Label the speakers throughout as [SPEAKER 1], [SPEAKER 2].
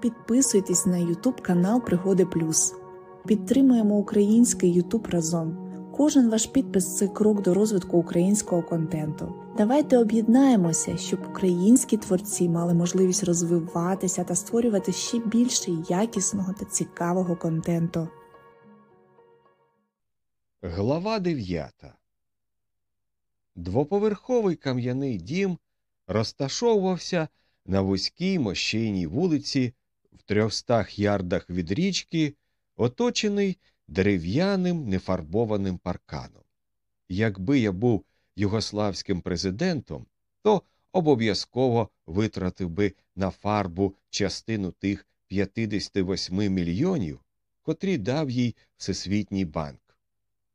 [SPEAKER 1] Підписуйтесь на YouTube канал Пригоди Плюс. Підтримуємо український YouTube разом. Кожен ваш підпис це крок до розвитку українського контенту. Давайте об'єднаємося, щоб українські творці мали можливість розвиватися та створювати ще більше якісного та цікавого контенту.
[SPEAKER 2] Глава дев'ята Двоповерховий кам'яний дім розташовувався на вузькій мощейній вулиці в трьохстах ярдах від річки, оточений дерев'яним нефарбованим парканом. Якби я був югославським президентом, то обов'язково витратив би на фарбу частину тих 58 мільйонів, котрі дав їй Всесвітній банк.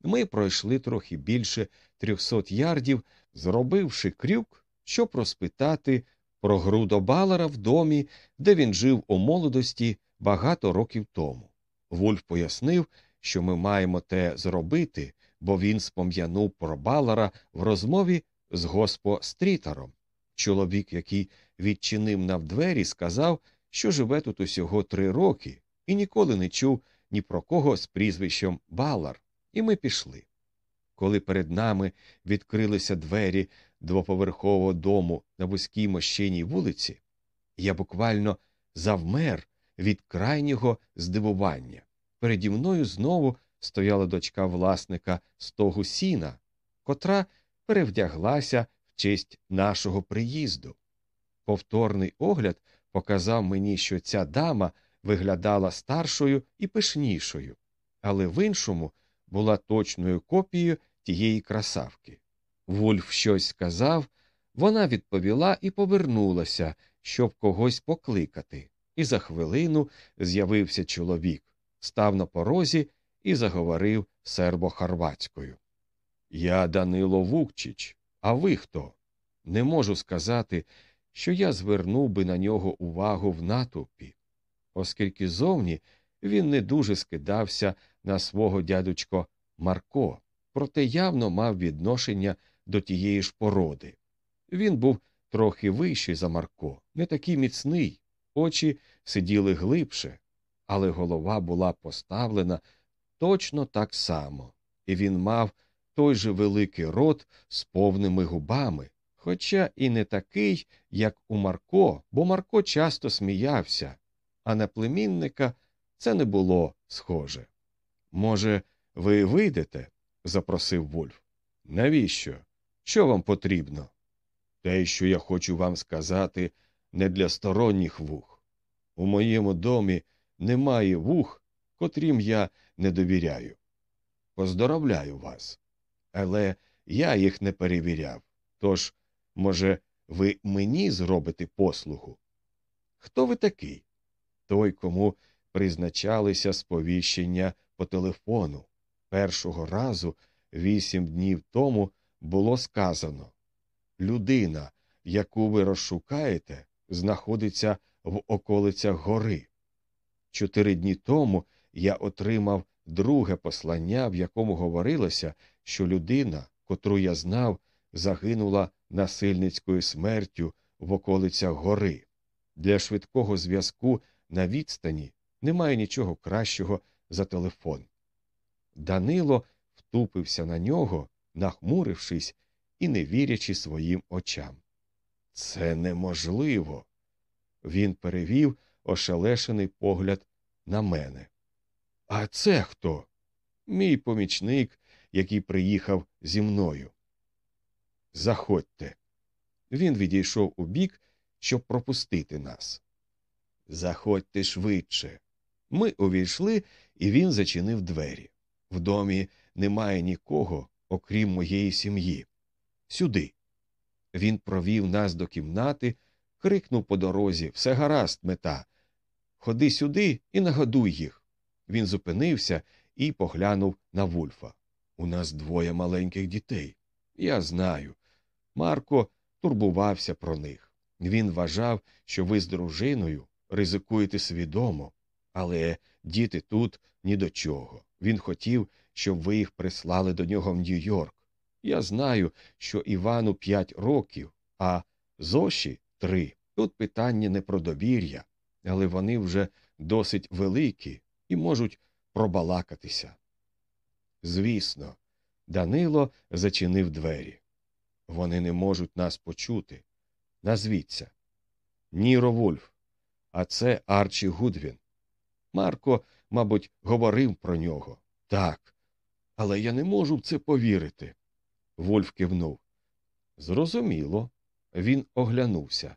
[SPEAKER 2] Ми пройшли трохи більше 300 ярдів, зробивши крюк, щоб розпитати про грудо Балара в домі, де він жив у молодості багато років тому. Вульф пояснив, що ми маємо те зробити, бо він спом'янув про Балара в розмові з госпо Стрітером. Чоловік, який відчинив нам двері, сказав, що живе тут усього три роки, і ніколи не чув ні про кого з прізвищем Балар, і ми пішли. Коли перед нами відкрилися двері двоповерхового дому на вузькій мощиній вулиці, я буквально завмер від крайнього здивування. Переді мною знову стояла дочка власника стогу сіна, котра перевдяглася в честь нашого приїзду. Повторний огляд показав мені, що ця дама виглядала старшою і пишнішою, але в іншому була точною копією тієї красавки. Вульф щось сказав, вона відповіла і повернулася, щоб когось покликати, і за хвилину з'явився чоловік став на порозі і заговорив сербо-хорватською. Я Данило Вукчич, а ви хто? Не можу сказати, що я звернув би на нього увагу в натовпі, оскільки зовні він не дуже скидався на свого дядечко Марко, проте явно мав відношення до тієї ж породи. Він був трохи вищий за Марко, не такий міцний, очі сиділи глибше, але голова була поставлена точно так само, і він мав той же великий рот з повними губами, хоча і не такий, як у Марко, бо Марко часто сміявся, а на племінника це не було схоже. Може, ви вийдете? запросив Вульф. Навіщо? Що вам потрібно? Те, що я хочу вам сказати, не для сторонніх вух. У моєму домі немає вух, котрім я не довіряю. Поздоровляю вас. Але я їх не перевіряв. Тож, може, ви мені зробите послугу? Хто ви такий? Той, кому призначалися сповіщення по телефону. Першого разу, вісім днів тому, було сказано людина, яку ви розшукаєте, знаходиться в околицях гори. Чотири дні тому я отримав друге послання, в якому говорилося, що людина, котру я знав, загинула насильницькою смертю в околицях гори. Для швидкого зв'язку на відстані немає нічого кращого за телефон. Данило втупився на нього, нахмурившись і не вірячи своїм очам. Це неможливо. Він перевів ошелешений погляд на мене. А це хто? Мій помічник, який приїхав зі мною. Заходьте. Він відійшов у бік, щоб пропустити нас. Заходьте швидше. Ми увійшли, і він зачинив двері. В домі немає нікого, окрім моєї сім'ї. Сюди. Він провів нас до кімнати, крикнув по дорозі Все гаразд, мета. Ходи сюди і нагодуй їх. Він зупинився і поглянув на Вульфа. У нас двоє маленьких дітей. Я знаю. Марко турбувався про них. Він вважав, що ви з дружиною ризикуєте свідомо, але діти тут ні до чого. Він хотів, щоб ви їх прислали до нього в Нью-Йорк. Я знаю, що Івану п'ять років, а Зоші три. Тут питання не про довір'я, але вони вже досить великі і можуть пробалакатися. Звісно, Данило зачинив двері. Вони не можуть нас почути. Назвіться. Ніро Вульф, а це Арчі Гудвін. Марко, мабуть, говорив про нього. Так, але я не можу в це повірити. Вольф кивнув. Зрозуміло. Він оглянувся.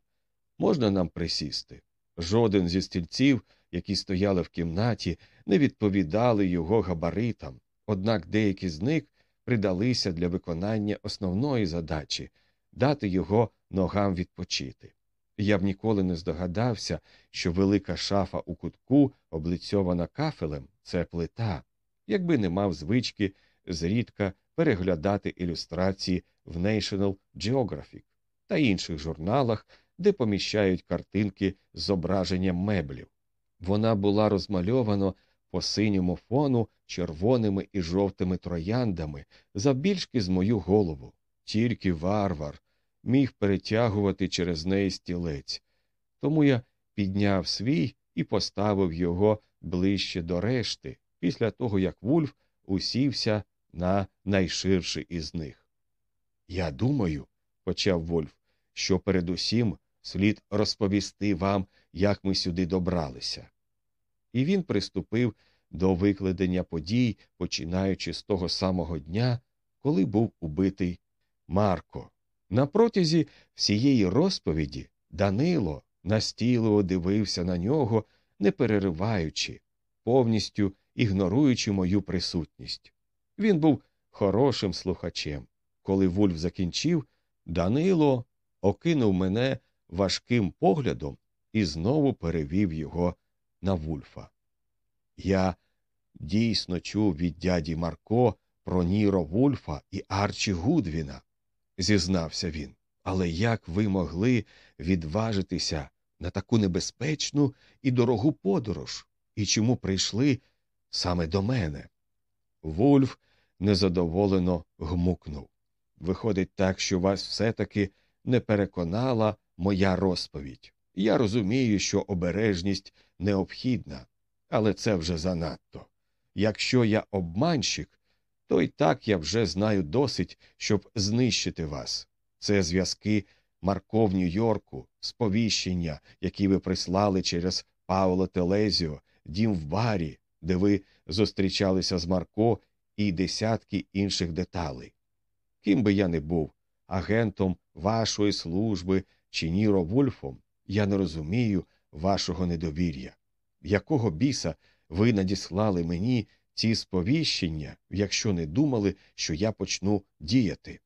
[SPEAKER 2] Можна нам присісти? Жоден зі стільців, які стояли в кімнаті, не відповідали його габаритам, однак деякі з них придалися для виконання основної задачі дати його ногам відпочити. Я б ніколи не здогадався, що велика шафа у кутку, облицьована кафелем, це плита, якби не мав звички зрідка переглядати ілюстрації в National Geographic та інших журналах, де поміщають картинки з зображенням меблів. Вона була розмальована по синьому фону червоними і жовтими трояндами завбільшки з мою голову. Тільки варвар міг перетягувати через неї стілець. Тому я підняв свій і поставив його ближче до решти, після того як Вульф усівся на найширший із них. Я думаю, почав Вольф, що передусім слід розповісти вам, як ми сюди добралися. І він приступив до викладення подій, починаючи з того самого дня, коли був убитий Марко. На протязі всієї розповіді Данило настійливо дивився на нього, не перериваючи, повністю ігноруючи мою присутність. Він був хорошим слухачем. Коли Вульф закінчив, Данило окинув мене важким поглядом і знову перевів його на Вульфа. Я дійсно чув від дяді Марко про Ніро Вульфа і Арчі Гудвіна, зізнався він. Але як ви могли відважитися на таку небезпечну і дорогу подорож, і чому прийшли саме до мене? Вульф незадоволено гмукнув. Виходить так, що вас все таки не переконала моя розповідь. Я розумію, що обережність необхідна, але це вже занадто. Якщо я обманщик, то й так я вже знаю досить, щоб знищити вас. Це зв'язки Марко в Нью-Йорку, сповіщення, які ви прислали через Пауло Телезіо, дім в барі, де ви зустрічалися з Марко і десятки інших деталей. Ким би я не був, агентом вашої служби чи Ніро Вульфом, я не розумію вашого недовір'я. Якого біса ви надіслали мені ці сповіщення, якщо не думали, що я почну діяти?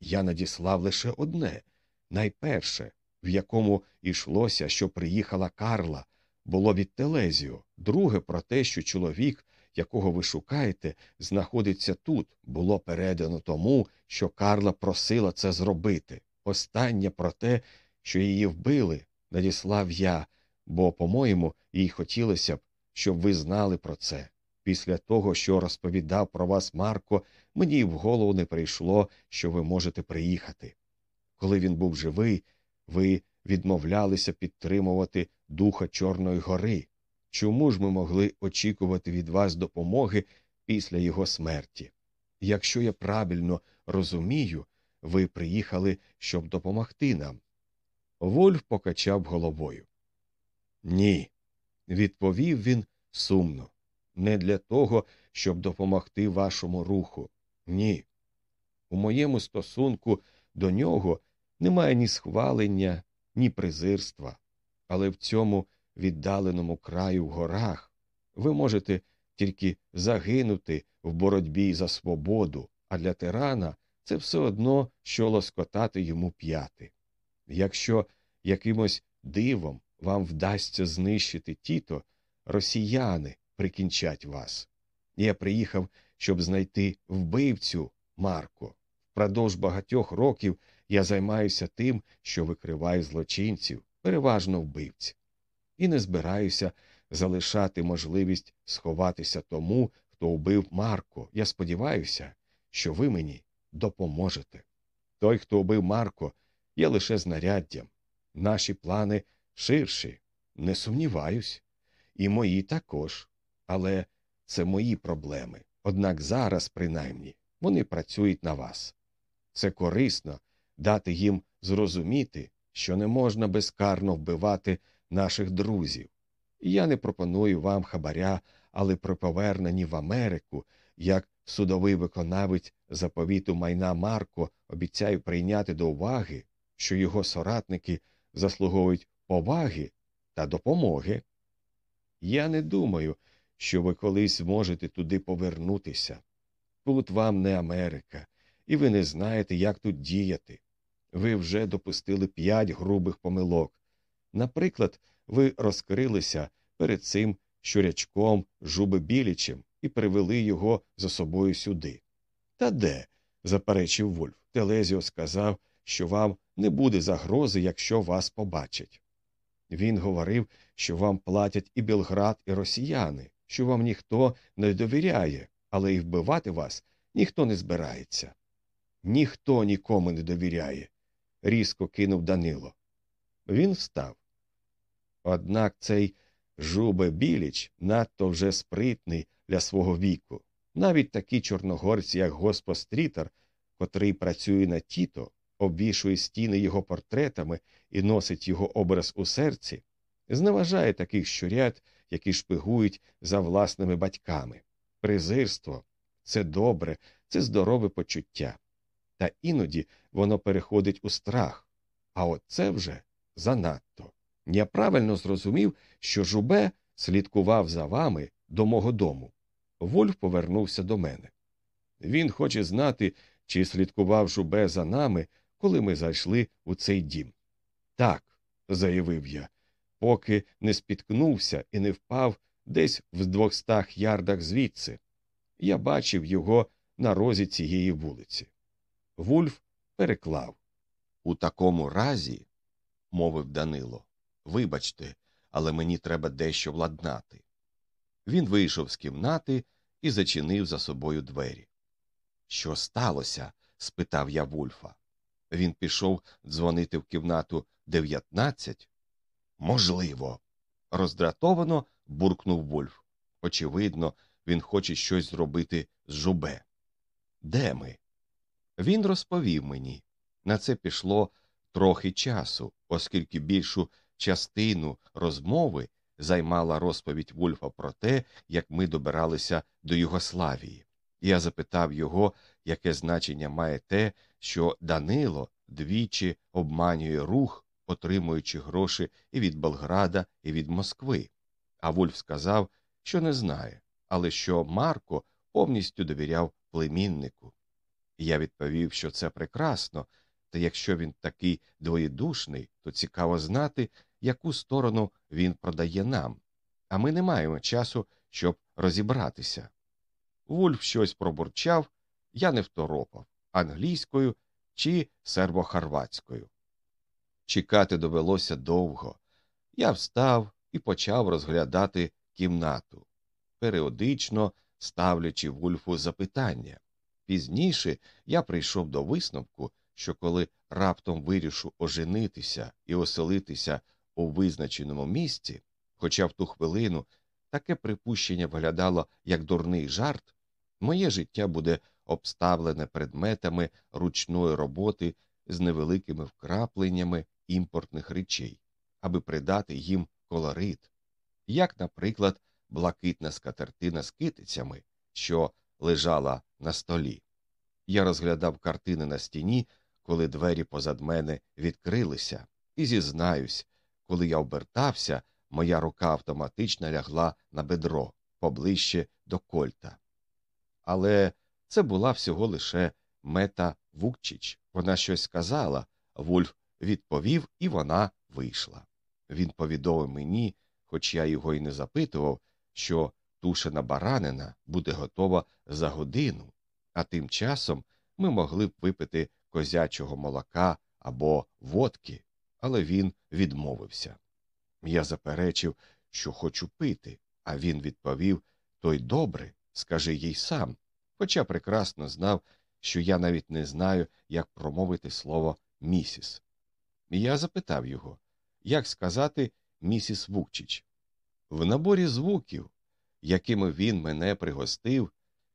[SPEAKER 2] Я надіслав лише одне найперше, в якому йшлося, що приїхала Карла, було від Телезіо, друге про те, що чоловік, якого ви шукаєте, знаходиться тут, було передано тому, що Карла просила це зробити. Останнє про те, що її вбили, надіслав я, бо, по-моєму, їй хотілося б, щоб ви знали про це. Після того, що розповідав про вас Марко, мені в голову не прийшло, що ви можете приїхати. Коли він був живий, ви відмовлялися підтримувати духа Чорної гори. Чому ж ми могли очікувати від вас допомоги після його смерті? Якщо я правильно розумію, ви приїхали, щоб допомогти нам. Вольф покачав головою. Ні, відповів він сумно. Не для того, щоб допомогти вашому руху. Ні. У моєму стосунку до нього немає ні схвалення, ні презирства, але в цьому віддаленому краю в горах ви можете тільки загинути в боротьбі за свободу, а для тирана це все одно, що лоскотати йому п'яти. Якщо якимось дивом вам вдасться знищити тіто, росіяни прикінчать вас. Я приїхав, щоб знайти вбивцю Марко. Впродовж багатьох років я займаюся тим, що викриваю злочинців, переважно вбивць, і не збираюся залишати можливість сховатися тому, хто вбив Марко. Я сподіваюся, що ви мені допоможете. Той, хто вбив Марко, є лише знаряддям. Наші плани ширші. Не сумніваюсь. І мої також. Але це мої проблеми. Однак зараз, принаймні, вони працюють на вас. Це корисно дати їм зрозуміти, що не можна безкарно вбивати наших друзів. Я не пропоную вам хабаря, але при поверненні в Америку, як судовий виконавець заповіту майна Марко обіцяю прийняти до уваги, що його соратники заслуговують поваги та допомоги. Я не думаю, що ви колись зможете туди повернутися. Тут вам не Америка, і ви не знаєте, як тут діяти. Ви вже допустили п'ять грубих помилок. Наприклад, ви розкрилися перед цим щурячком Жуби Білічем і привели його за собою сюди. Та де? заперечив Вульф. Телезіо сказав, що вам не буде загрози, якщо вас побачать. Він говорив, що вам платять і Білград, і росіяни, що вам ніхто не довіряє, але і вбивати вас ніхто не збирається. Ніхто нікому не довіряє, різко кинув Данило. Він встав. Однак цей жубе біліч надто вже спритний для свого віку. Навіть такі чорногорці, як Госпострітер, котрий працює на тіто, обвішує стіни його портретами і носить його образ у серці, зневажає таких щурят, які шпигують за власними батьками. Презирство це добре, це здорове почуття. Та іноді воно переходить у страх, а от це вже занадто. Я правильно зрозумів, що жубе слідкував за вами до мого дому. Вольф повернувся до мене. Він хоче знати, чи слідкував жубе за нами, коли ми зайшли у цей дім. Так, заявив я, поки не спіткнувся і не впав десь в двохстах ярдах звідси. Я бачив його на розі цієї вулиці. Вульф переклав. У такому разі, мовив Данило, вибачте, але мені треба дещо владнати. Він вийшов з кімнати і зачинив за собою двері. Що сталося? спитав я Вульфа. Він пішов дзвонити в кімнату дев'ятнадцять. Можливо. роздратовано буркнув Вульф. Очевидно, він хоче щось зробити з жубе. Де ми? Він розповів мені. На це пішло трохи часу, оскільки більшу частину розмови займала розповідь Вульфа про те, як ми добиралися до Югославії. Я запитав його, яке значення має те, що Данило двічі обманює рух, отримуючи гроші і від Болграда, і від Москви. А Вульф сказав, що не знає, але що Марко повністю довіряв племіннику. Я відповів, що це прекрасно, та якщо він такий двоєдушний, то цікаво знати, яку сторону він продає нам, а ми не маємо часу, щоб розібратися. Вульф щось пробурчав, я не второпав англійською чи сербохарватською. Чекати довелося довго. Я встав і почав розглядати кімнату, періодично ставлячи Вульфу запитання. Пізніше я прийшов до висновку, що коли раптом вирішу оженитися і оселитися у визначеному місці, хоча в ту хвилину таке припущення виглядало як дурний жарт, моє життя буде обставлене предметами ручної роботи з невеликими вкрапленнями імпортних речей, аби придати їм колорит, як, наприклад, блакитна скатертина з китицями, що лежала на столі. Я розглядав картини на стіні, коли двері позад мене відкрилися, і зізнаюсь, коли я обертався, моя рука автоматично лягла на бедро поближче до кольта. Але це була всього лише мета Вукчич. Вона щось сказала, Вульф відповів, і вона вийшла. Він повідомив мені, хоч я його й не запитував, що тушена баранина буде готова за годину, а тим часом ми могли б випити козячого молока або водки, але він відмовився. Я заперечив, що хочу пити, а він відповів той добре, скажи їй сам, хоча прекрасно знав, що я навіть не знаю, як промовити слово місіс. Я запитав його, як сказати місіс Вукчич. В наборі звуків, якими він мене пригостив,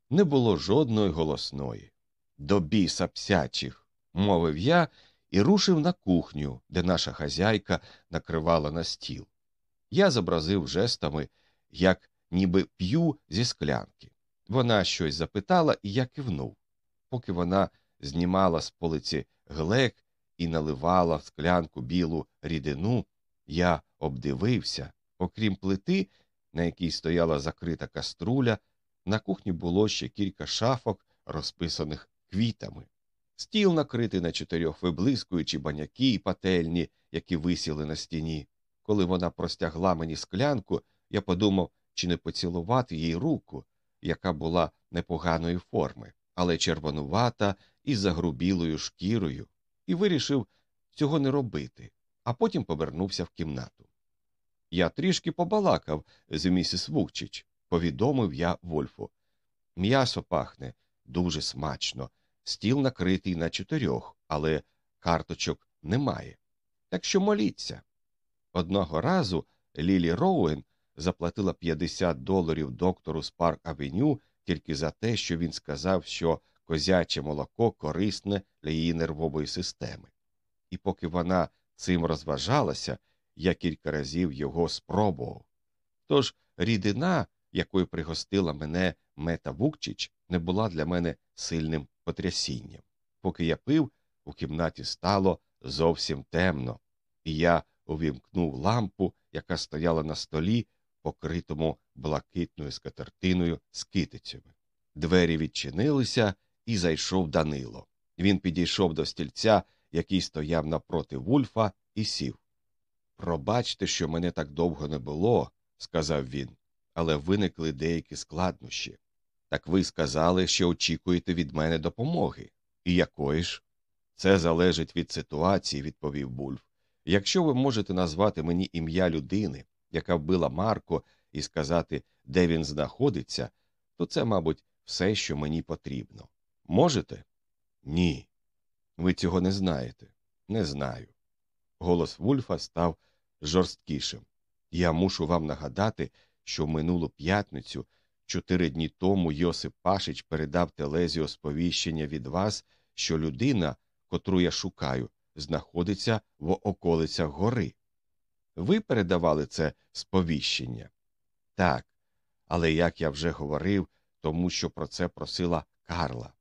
[SPEAKER 2] не було жодної голосної. До біса псячих, мовив я і рушив на кухню, де наша хазяйка накривала на стіл. Я зобразив жестами, як ніби п'ю зі склянки. Вона щось запитала, і я кивнув. Поки вона знімала з полиці глек і наливала в склянку білу рідину, я обдивився, окрім плити, на якій стояла закрита каструля, на кухні було ще кілька шафок, розписаних квітами. Стіл накритий на чотирьох виблискуючі баняки і пательні, які висіли на стіні. Коли вона простягла мені склянку, я подумав, чи не поцілувати їй руку, яка була непоганої форми, але червонувата і загрубілою шкірою, і вирішив цього не робити, а потім повернувся в кімнату. Я трішки побалакав з місіс Вукчич, повідомив я Вольфу. М'ясо пахне дуже смачно, стіл накритий на чотирьох, але карточок немає. Так що моліться. Одного разу Лілі Роуен заплатила 50 доларів доктору з Парк Авеню тільки за те, що він сказав, що козяче молоко корисне для її нервової системи. І поки вона цим розважалася, я кілька разів його спробував. Тож рідина, якою пригостила мене мета Вукчич, не була для мене сильним потрясінням. Поки я пив, у кімнаті стало зовсім темно, і я увімкнув лампу, яка стояла на столі, покритому блакитною скатертиною з китицями. Двері відчинилися, і зайшов Данило. Він підійшов до стільця, який стояв напроти Вульфа, і сів. Пробачте, що мене так довго не було, сказав він, але виникли деякі складнощі. Так ви сказали, що очікуєте від мене допомоги. І якої ж? Це залежить від ситуації, відповів Бульф. Якщо ви можете назвати мені ім'я людини, яка вбила Марко, і сказати, де він знаходиться, то це, мабуть, все, що мені потрібно. Можете? Ні. Ви цього не знаєте. Не знаю. Голос Вульфа став жорсткішим. Я мушу вам нагадати, що в минулу п'ятницю, чотири дні тому, Йосип Пашич передав телезію сповіщення від вас, що людина, котру я шукаю, знаходиться в околицях гори. Ви передавали це сповіщення? Так. Але як я вже говорив, тому що про це просила Карла.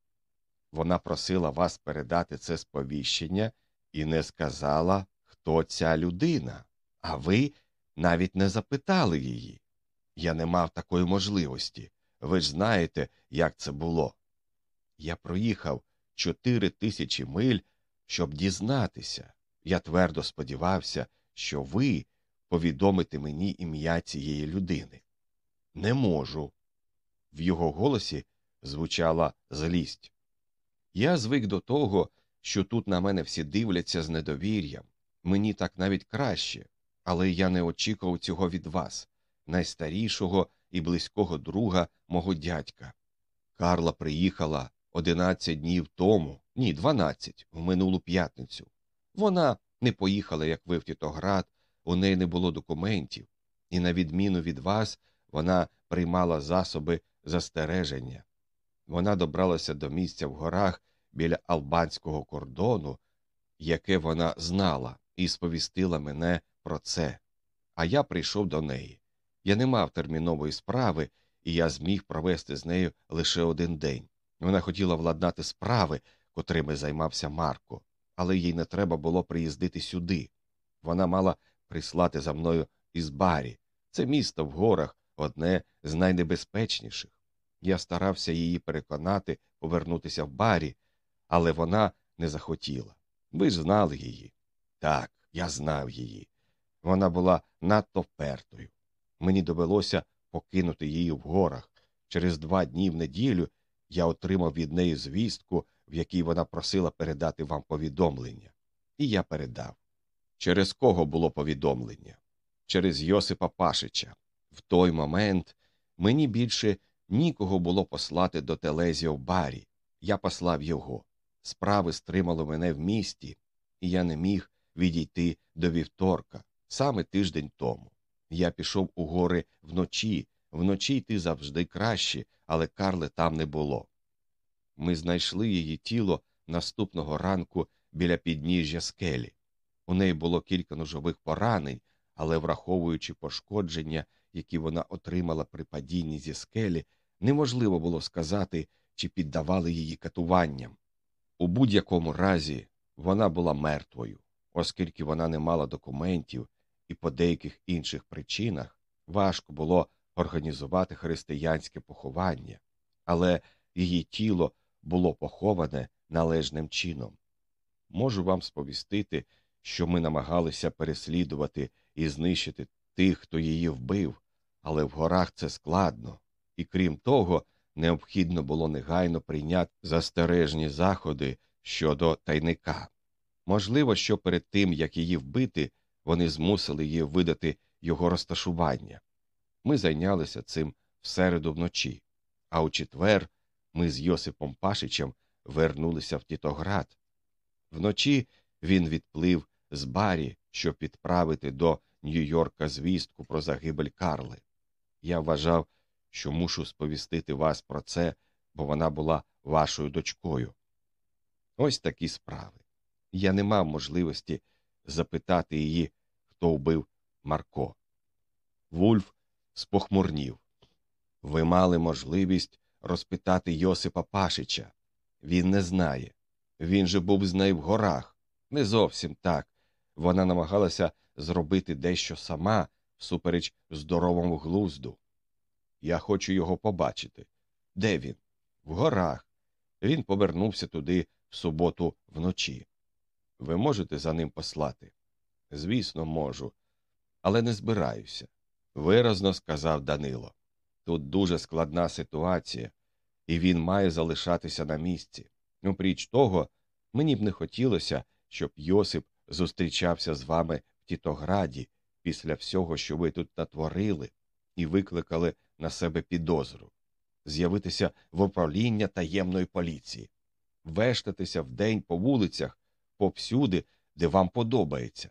[SPEAKER 2] Вона просила вас передати це сповіщення і не сказала, хто ця людина, а ви навіть не запитали її. Я не мав такої можливості. Ви ж знаєте, як це було. Я проїхав чотири тисячі миль, щоб дізнатися. Я твердо сподівався, що ви повідомите мені ім'я цієї людини. Не можу. В його голосі звучала злість. Я звик до того, що тут на мене всі дивляться з недовір'ям. Мені так навіть краще, але я не очікував цього від вас, найстарішого і близького друга мого дядька. Карла приїхала одинадцять днів тому, ні, дванадцять, в минулу п'ятницю. Вона не поїхала, як ви в Тітоград, у неї не було документів, і, на відміну від вас, вона приймала засоби застереження. Вона добралася до місця в горах біля албанського кордону, яке вона знала, і сповістила мене про це. А я прийшов до неї. Я не мав термінової справи, і я зміг провести з нею лише один день. Вона хотіла владнати справи, котрими займався Марко, але їй не треба було приїздити сюди. Вона мала прислати за мною із барі. Це місто в горах одне з найнебезпечніших. Я старався її переконати повернутися в барі, але вона не захотіла. Ви ж знали її. Так, я знав її. Вона була надто впертою. Мені довелося покинути її в горах. Через два дні в неділю я отримав від неї звістку, в якій вона просила передати вам повідомлення. І я передав. Через кого було повідомлення? Через Йосипа Пашича. В той момент мені більше нікого було послати до Телезіо в барі. Я послав його. Справи стримали мене в місті, і я не міг відійти до вівторка. саме тиждень тому. Я пішов у гори вночі, вночі йти завжди краще, але Карли там не було. Ми знайшли її тіло наступного ранку біля підніжжя скелі. У неї було кілька ножових поранень, але, враховуючи пошкодження, які вона отримала при падінні зі скелі, неможливо було сказати, чи піддавали її катуванням. У будь-якому разі вона була мертвою, оскільки вона не мала документів і по деяких інших причинах важко було організувати християнське поховання, але її тіло було поховане належним чином. Можу вам сповістити, що ми намагалися переслідувати і знищити тих, хто її вбив, але в горах це складно, і крім того, необхідно було негайно прийняти застережні заходи щодо тайника. Можливо, що перед тим, як її вбити, вони змусили її видати його розташування. Ми зайнялися цим в середу вночі, а у четвер ми з Йосипом Пашичем вернулися в Тітоград. Вночі він відплив з барі, щоб підправити до Нью-Йорка звістку про загибель Карли. Я вважав, що мушу сповістити вас про це, бо вона була вашою дочкою. Ось такі справи. Я не мав можливості запитати її, хто вбив Марко. Вульф спохмурнів. Ви мали можливість розпитати Йосипа Пашича. Він не знає. Він же був з нею в горах. Не зовсім так. Вона намагалася зробити дещо сама, всупереч здоровому глузду. Я хочу його побачити. Де він? В горах. Він повернувся туди в суботу вночі. Ви можете за ним послати? Звісно, можу, але не збираюся, виразно сказав Данило. Тут дуже складна ситуація, і він має залишатися на місці. Опріч того, мені б не хотілося, щоб Йосип зустрічався з вами в Тітограді після всього, що ви тут натворили, і викликали на себе підозру, з'явитися в управління таємної поліції, вештатися вдень по вулицях, повсюди, де вам подобається.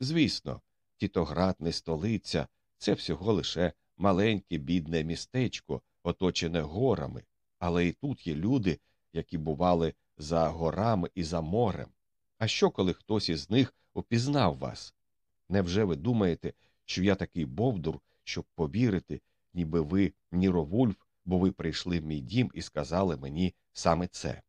[SPEAKER 2] Звісно, Тітоград не столиця, це всього лише маленьке бідне містечко, оточене горами, але і тут є люди, які бували за горами і за морем. А що, коли хтось із них опізнав вас? Невже ви думаєте, що я такий бовдур, щоб повірити, ніби ви Ніровульф, бо ви прийшли в мій дім і сказали мені саме це?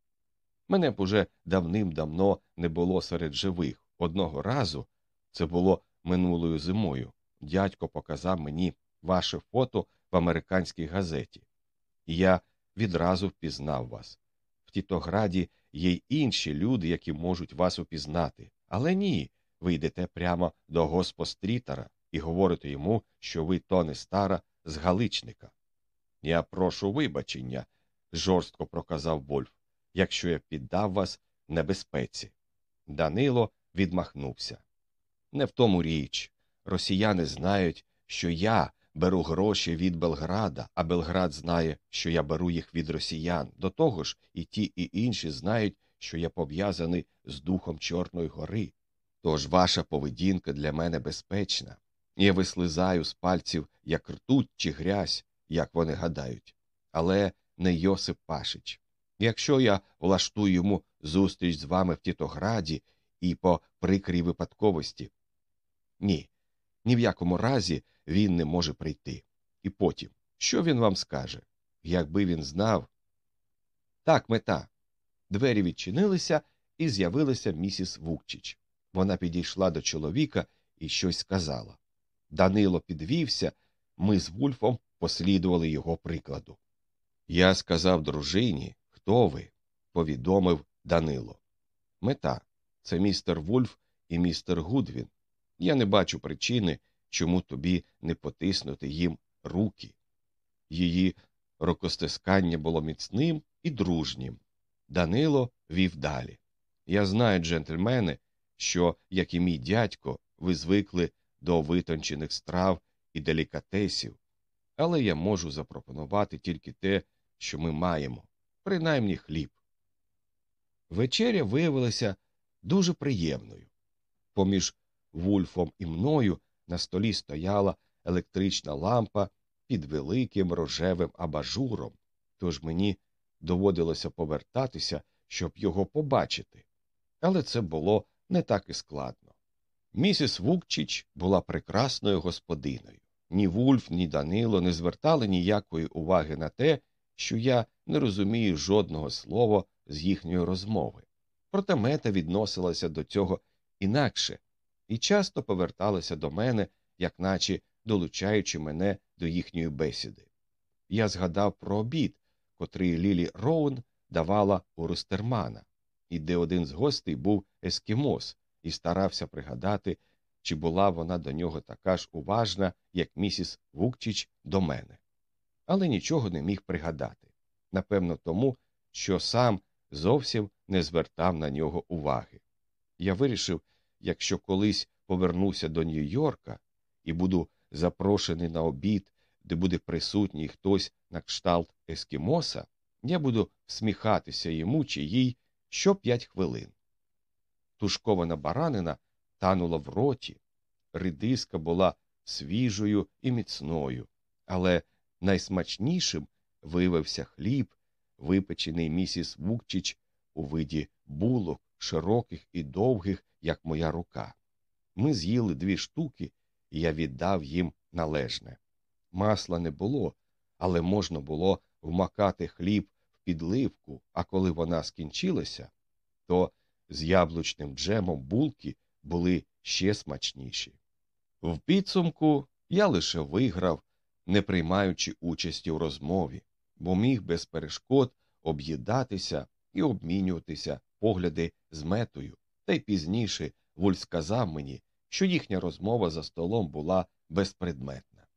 [SPEAKER 2] Мене б уже давним-давно не було серед живих. Одного разу це було минулою зимою. Дядько показав мені ваше фото в американській газеті, і я відразу впізнав вас. В Тітограді є й інші люди, які можуть вас упізнати, але ні, ви йдете прямо до госпострітера і говорите йому, що ви то не стара з галичника. Я прошу вибачення, жорстко проказав Вольф, якщо я піддав вас небезпеці. Данило відмахнувся. Не в тому річ. Росіяни знають, що я беру гроші від Белграда, а Белград знає, що я беру їх від росіян. До того ж, і ті, і інші знають, що я пов'язаний з духом Чорної гори. Тож ваша поведінка для мене безпечна. Я вислизаю з пальців як ртуть чи грязь, як вони гадають, але не Йосип Пашич. Якщо я влаштую йому зустріч з вами в Тітограді і по прикрій випадковості, ні, ні в якому разі він не може прийти. І потім, що він вам скаже? Якби він знав. Так, мета. Двері відчинилися, і з'явилася місіс Вукчич. Вона підійшла до чоловіка і щось сказала. Данило підвівся, ми з Вульфом послідували його прикладу. Я сказав дружині, хто ви? повідомив Данило. Мета це містер Вульф і містер Гудвін. Я не бачу причини, чому тобі не потиснути їм руки. Її рукостискання було міцним і дружнім. Данило вів далі. Я знаю, джентльмени, що, як і мій дядько, ви звикли до витончених страв і делікатесів, але я можу запропонувати тільки те, що ми маємо, принаймні хліб. Вечеря виявилася дуже приємною. Поміж Вульфом і мною на столі стояла електрична лампа під великим рожевим абажуром, тож мені доводилося повертатися, щоб його побачити. Але це було не так і складно. Місіс Вукчич була прекрасною господиною. Ні Вульф, ні Данило не звертали ніякої уваги на те, що я не розумію жодного слова з їхньої розмови. Проте мета відносилася до цього інакше і часто поверталася до мене, як наче долучаючи мене до їхньої бесіди. Я згадав про обід, котрий Лілі Роун давала у Рустермана, і де один з гостей був ескімос, і старався пригадати, чи була вона до нього така ж уважна, як місіс Вукчич до мене. Але нічого не міг пригадати. Напевно, тому, що сам зовсім не звертав на нього уваги. Я вирішив, якщо колись повернуся до Нью-Йорка і буду запрошений на обід, де буде присутній хтось на кшталт ескімоса, я буду всміхатися йому чи їй що п'ять хвилин. Тушкована баранина танула в роті, редиска була свіжою і міцною, але найсмачнішим виявився хліб, випечений місіс Вукчич у виді булок, широких і довгих, як моя рука. Ми з'їли дві штуки, і я віддав їм належне. Масла не було, але можна було вмакати хліб в підливку, а коли вона скінчилася, то з яблучним джемом булки були ще смачніші. В підсумку я лише виграв, не приймаючи участі у розмові, бо міг без перешкод об'їдатися і обмінюватися погляди з метою, та й пізніше Вуль сказав мені, що їхня розмова за столом була безпредметна.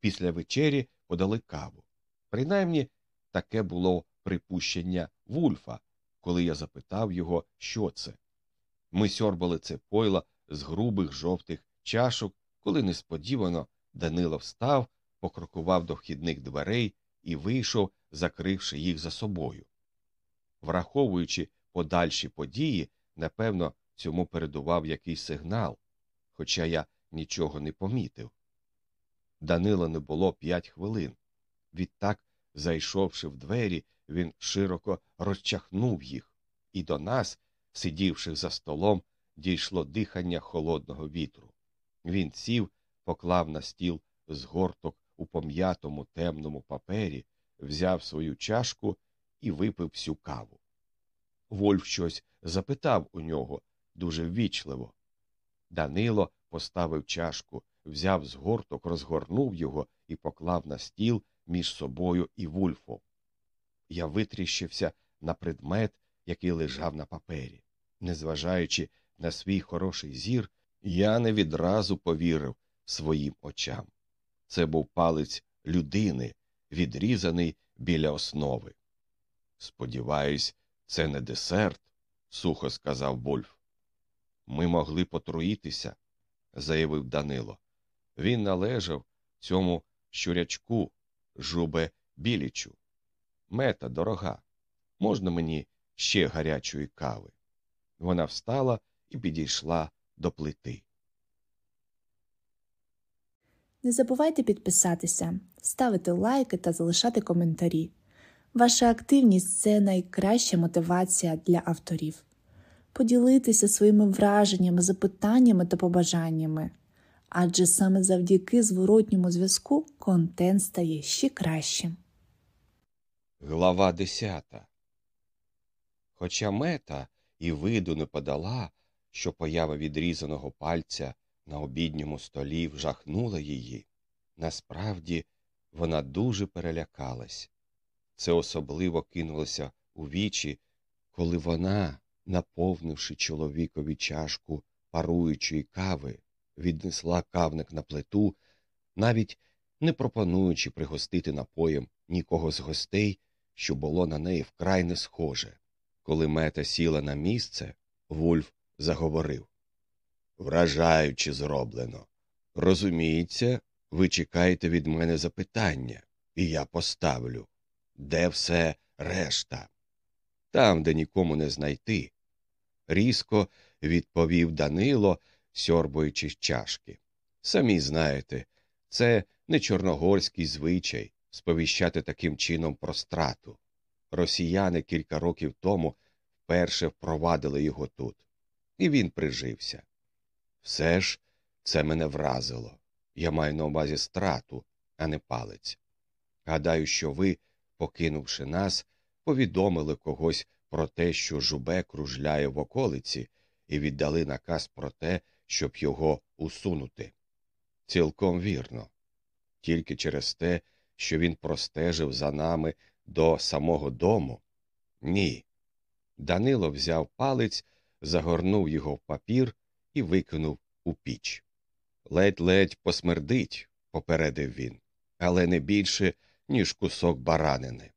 [SPEAKER 2] Після вечері подали каву. Принаймні таке було припущення Вульфа, коли я запитав його, що це. Ми сьорбали це пойло з грубих жовтих чашок, коли несподівано Данило встав, покрокував до вхідних дверей і вийшов, закривши їх за собою. Враховуючи подальші події, напевно, цьому передував якийсь сигнал, хоча я нічого не помітив. Данила не було п'ять хвилин. Відтак, зайшовши в двері, він широко розчахнув їх, і до нас, сидівших за столом, дійшло дихання холодного вітру. Він сів, поклав на стіл згорток у пом'ятому темному папері, взяв свою чашку і випив всю каву. Вольф щось запитав у нього дуже ввічливо. Данило поставив чашку, взяв згорток, розгорнув його і поклав на стіл між собою і Вульфом. Я витріщився на предмет, який лежав на папері. Незважаючи на свій хороший зір, я не відразу повірив своїм очам. Це був палець людини, відрізаний біля основи. Сподіваюсь, це не десерт, сухо сказав Вольф. Ми могли потруїтися, заявив Данило. Він належав цьому щурячку, жубе білічу. Мета дорога. Можна мені ще гарячої кави? Вона встала і підійшла до плити.
[SPEAKER 1] Не забувайте підписатися, ставити лайки та залишати коментарі. Ваша активність це найкраща мотивація для авторів. Поділитися своїми враженнями, запитаннями та побажаннями, адже саме завдяки зворотньому зв'язку контент стає ще кращим.
[SPEAKER 2] Глава десята. Хоча мета і виду не подала, що поява відрізаного пальця на обідньому столі вжахнула її, насправді вона дуже перелякалась. Це особливо кинулося у вічі, коли вона, наповнивши чоловікові чашку паруючої кави, віднесла кавник на плиту, навіть не пропонуючи пригостити напоєм нікого з гостей, що було на неї вкрай не схоже. Коли мета сіла на місце, Вульф заговорив Вражаючи зроблено. Розуміється, ви чекаєте від мене запитання, і я поставлю. Де все решта? Там, де нікому не знайти. Різко відповів Данило, сьорбуючи чашки. Самі знаєте, це не чорногорський звичай сповіщати таким чином про страту. Росіяни кілька років тому вперше впровадили його тут, і він прижився. Все ж це мене вразило. Я маю на увазі страту, а не палець. Гадаю, що ви, покинувши нас, повідомили когось про те, що жубе кружляє в околиці, і віддали наказ про те, щоб його усунути. Цілком вірно. Тільки через те, що він простежив за нами до самого дому? Ні. Данило взяв палець, загорнув його в папір і викинув у піч. Ледь-ледь посмердить, попередив він, але не більше, ніж кусок баранини.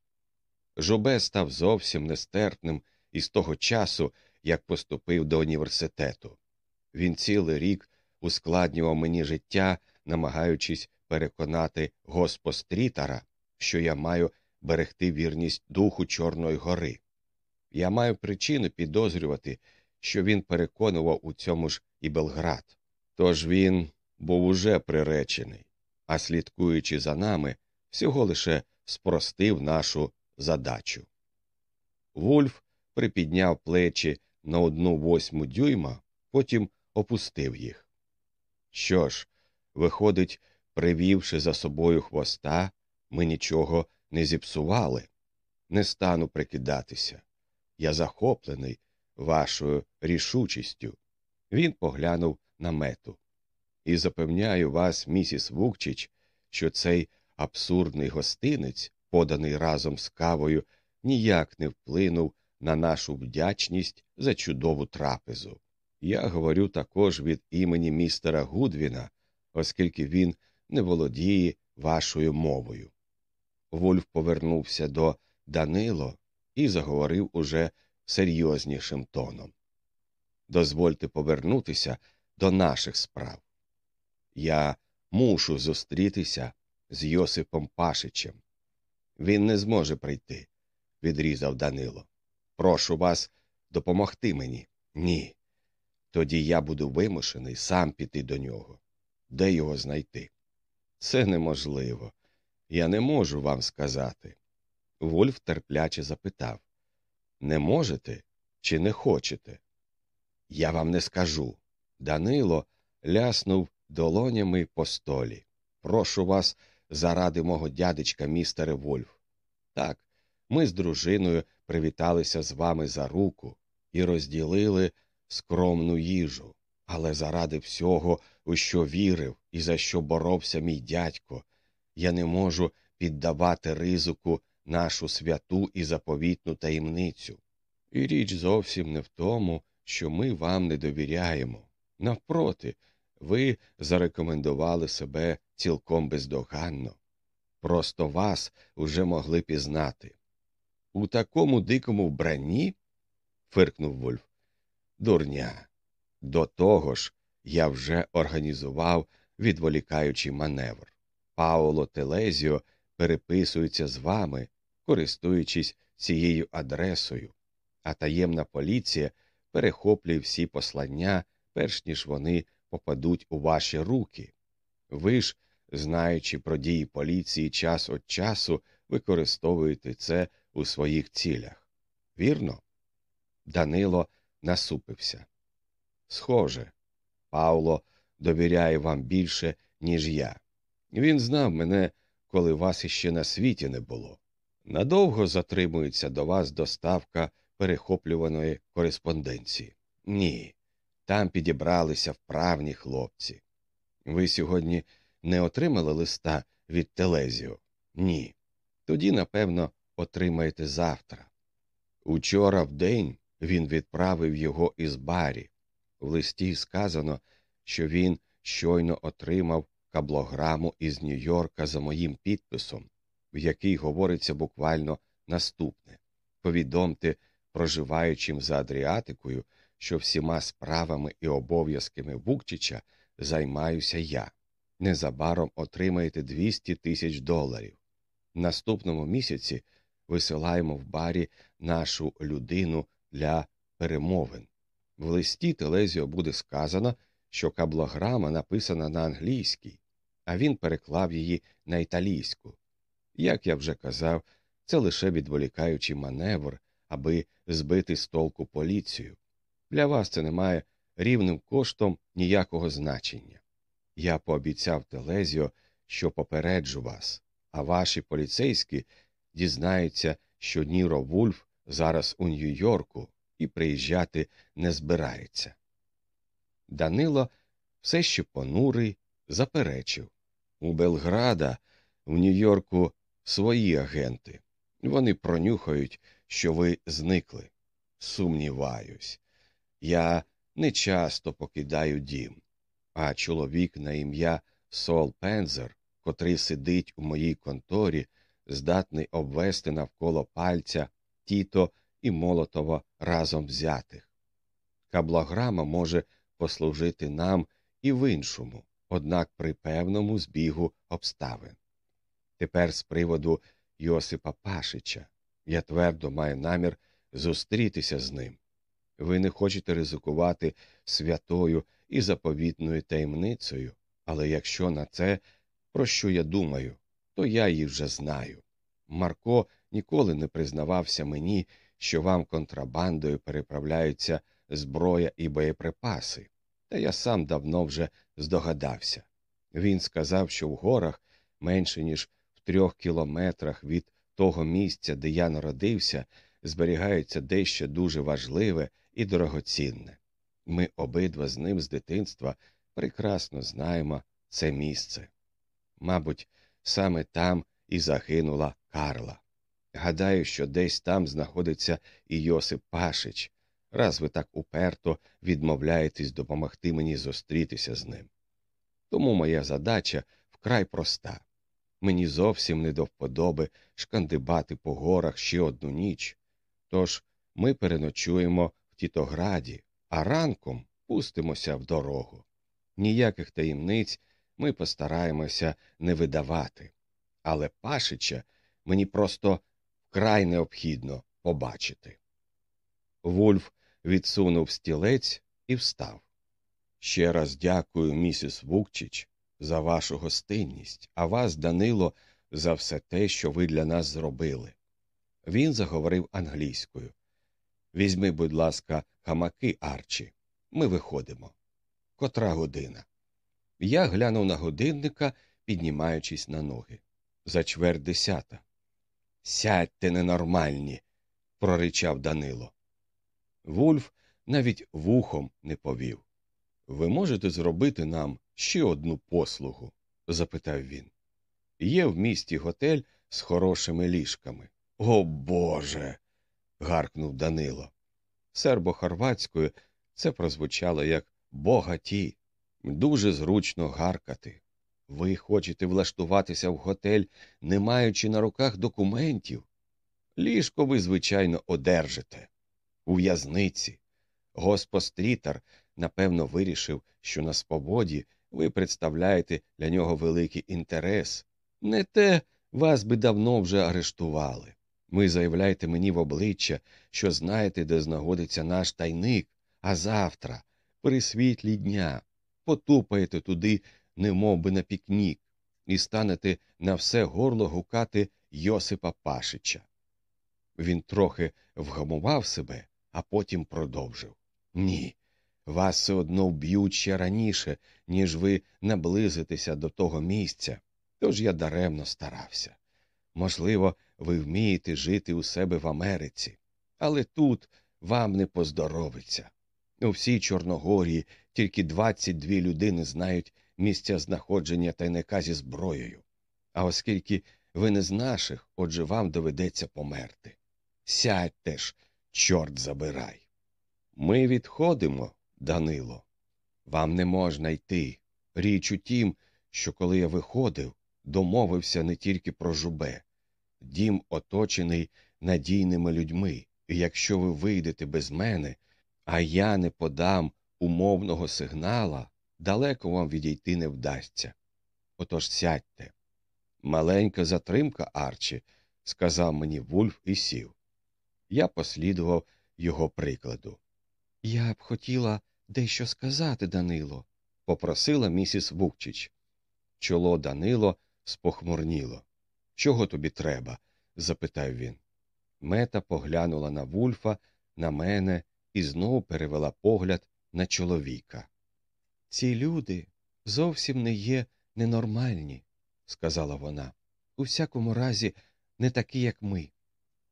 [SPEAKER 2] Жубе став зовсім нестерпним із того часу, як поступив до університету. Він цілий рік ускладнював мені життя, намагаючись переконати госпострітара, що я маю берегти вірність духу Чорної гори. Я маю причину підозрювати, що він переконував у цьому ж і Белград. Тож він був уже приречений, а слідкуючи за нами, всього лише спростив нашу задачу. Вульф припідняв плечі на одну восьму дюйма, потім опустив їх. Що ж, виходить, привівши за собою хвоста, ми нічого не зіпсували. Не стану прикидатися. Я захоплений вашою рішучістю. Він поглянув на мету. І запевняю вас, місіс Вукчич, що цей абсурдний гостинець, поданий разом з кавою, ніяк не вплинув на нашу вдячність за чудову трапезу. Я говорю також від імені містера Гудвіна, оскільки він не володіє вашою мовою. Вольф повернувся до Данило і заговорив уже серйознішим тоном. Дозвольте повернутися до наших справ. Я мушу зустрітися з Йосипом Пашичем. Він не зможе прийти, відрізав Данило. Прошу вас допомогти мені. Ні. Тоді я буду вимушений сам піти до нього. Де його знайти? Це неможливо. Я не можу вам сказати. Вольф терпляче запитав Не можете чи не хочете? Я вам не скажу. Данило ляснув долонями по столі. Прошу вас заради мого дядечка, містере Вольф. Так, ми з дружиною привіталися з вами за руку і розділили скромну їжу, але заради всього, у що вірив і за що боровся мій дядько, я не можу піддавати ризику нашу святу і заповітну таємницю. І річ зовсім не в тому, що ми вам не довіряємо. Навпроти, ви зарекомендували себе цілком бездоганно. Просто вас уже могли пізнати. У такому дикому вбранні? фиркнув Вольф. Дурня. До того ж, я вже організував відволікаючий маневр. Пауло Телезіо переписується з вами, користуючись цією адресою, а таємна поліція перехоплює всі послання, перш ніж вони попадуть у ваші руки. Ви ж, знаючи про дії поліції час від часу, використовуєте це у своїх цілях. Вірно? Данило насупився. Схоже, Пауло довіряє вам більше, ніж я. Він знав мене, коли вас іще на світі не було. Надовго затримується до вас доставка перехоплюваної кореспонденції. Ні, там підібралися вправні хлопці. Ви сьогодні не отримали листа від Телезіо? Ні. Тоді, напевно, отримаєте завтра. Учора в день він відправив його із барі. В листі сказано, що він щойно отримав каблограму із Нью-Йорка за моїм підписом, в якій говориться буквально наступне повідомте проживаючим за Адріатикою, що всіма справами і обов'язками Вукчича займаюся я. Незабаром отримаєте 200 тисяч доларів. Наступному місяці висилаємо в барі нашу людину для перемовин. В листі Телезіо буде сказано, що каблограма написана на англійській, а він переклав її на італійську. Як я вже казав, це лише відволікаючий маневр, аби збити з толку поліцію. Для вас це не має рівним коштом ніякого значення. Я пообіцяв Телезіо, що попереджу вас, а ваші поліцейські дізнаються, що Ніро Вульф зараз у Нью-Йорку і приїжджати не збирається. Данило все ще понурий заперечив у Белграда, в Нью-Йорку свої агенти. Вони пронюхають, що ви зникли. Сумніваюсь. Я не часто покидаю дім, а чоловік на ім'я Сол Пензер, котрий сидить у моїй конторі, здатний обвести навколо пальця Тіто і Молотова разом взятих. Каблограма може послужити нам і в іншому, однак при певному збігу обставин. Тепер з приводу Йосипа Пашича я твердо маю намір зустрітися з ним. Ви не хочете ризикувати святою і заповітною таємницею, але якщо на це, про що я думаю, то я її вже знаю. Марко ніколи не признавався мені, що вам контрабандою переправляються зброя і боєприпаси, та я сам давно вже здогадався. Він сказав, що в горах менше ніж в трьох кілометрах від того місця, де я народився, зберігається дещо дуже важливе і дорогоцінне. Ми обидва з ним з дитинства прекрасно знаємо це місце. Мабуть, саме там і загинула Карла. Гадаю, що десь там знаходиться і Йосип Пашич, раз ви так уперто відмовляєтесь допомогти мені зустрітися з ним. Тому моя задача вкрай проста мені зовсім не до вподоби шкандибати по горах ще одну ніч. Тож ми переночуємо в Тітограді, а ранком пустимося в дорогу. Ніяких таємниць ми постараємося не видавати. Але Пашича мені просто вкрай необхідно побачити. Вульф відсунув стілець і встав. Ще раз дякую, місіс Вукчич, за вашу гостинність, а вас, Данило, за все те, що ви для нас зробили. Він заговорив англійською. Візьми, будь ласка, хамаки, Арчі. Ми виходимо. Котра година. Я глянув на годинника, піднімаючись на ноги. За чверть десята. Сядьте ненормальні, проричав Данило. Вульф навіть вухом не повів. Ви можете зробити нам ще одну послугу? запитав він. Є в місті готель з хорошими ліжками. О Боже. Гаркнув Данило. Сербо-хорватською це прозвучало як богаті. Дуже зручно гаркати. Ви хочете влаштуватися в готель, не маючи на руках документів? Ліжко ви, звичайно, одержите. У в'язниці. Госпострітар, напевно, вирішив, що на свободі ви представляєте для нього великий інтерес. Не те вас би давно вже арештували. Ви заявляєте мені в обличчя, що знаєте, де знаходиться наш тайник, а завтра, при світлі дня, потупаєте туди, немов би на пікнік, і станете на все горло гукати Йосипа Пашича. Він трохи вгамував себе, а потім продовжив Ні, вас все одно вб'ють ще раніше, ніж ви наблизитеся до того місця, тож я даремно старався. Можливо, ви вмієте жити у себе в Америці, але тут вам не поздоровиться. У всій Чорногорії тільки 22 людини знають місця знаходження тайника зі зброєю. А оскільки ви не з наших, отже вам доведеться померти. Сядьте ж, чорт забирай. Ми відходимо, Данило. Вам не можна йти. Річ у тім, що коли я виходив, домовився не тільки про жубе. Дім оточений надійними людьми, і якщо ви вийдете без мене, а я не подам умовного сигнала, далеко вам відійти не вдасться. Отож сядьте. Маленька затримка, Арчі, сказав мені Вульф і сів. Я послідував його прикладу. Я б хотіла дещо сказати, Данило, попросила місіс Вукчич. Чоло Данило спохмурніло. Чого тобі треба? запитав він. Мета поглянула на вульфа, на мене і знову перевела погляд на чоловіка. Ці люди зовсім не є ненормальні, сказала вона. У всякому разі, не такі, як ми,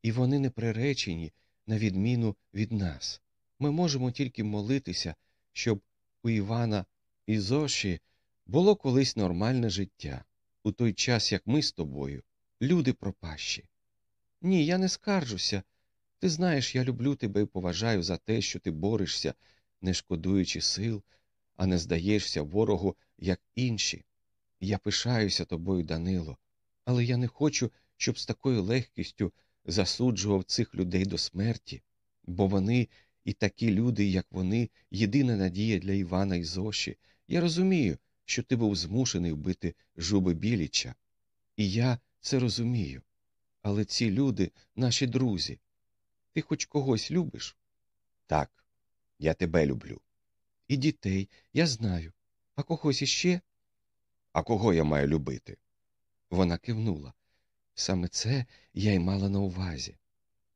[SPEAKER 2] і вони не приречені, на відміну від нас. Ми можемо тільки молитися, щоб у Івана і Зоші було колись нормальне життя, у той час, як ми з тобою, люди пропащі. Ні, я не скаржуся. Ти знаєш, я люблю тебе і поважаю за те, що ти борешся, не шкодуючи сил, а не здаєшся ворогу, як інші. Я пишаюся тобою, Данило, але я не хочу, щоб з такою легкістю засуджував цих людей до смерті, бо вони і такі люди, як вони, єдина надія для Івана і Зоші. Я розумію, що ти був змушений вбити жуби Біліча. І я це розумію. Але ці люди наші друзі. Ти хоч когось любиш? Так, я тебе люблю. І дітей, я знаю. А когось іще? А кого я маю любити? Вона кивнула. Саме це я й мала на увазі.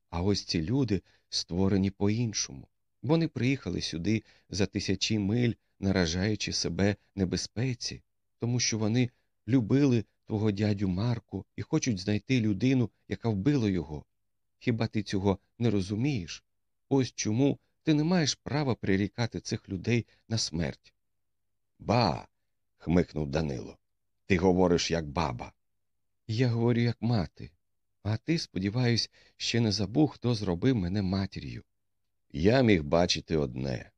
[SPEAKER 2] А ось ці люди створені по іншому. Вони приїхали сюди за тисячі миль, наражаючи себе небезпеці, тому що вони любили твого дядю Марку і хочуть знайти людину, яка вбила його. Хіба ти цього не розумієш? Ось чому ти не маєш права прирікати цих людей на смерть. Ба. хмикнув Данило. Ти говориш як баба. Я говорю, як мати. А ти, сподіваюсь, ще не забув, хто зробив мене матір'ю. Я міг бачити одне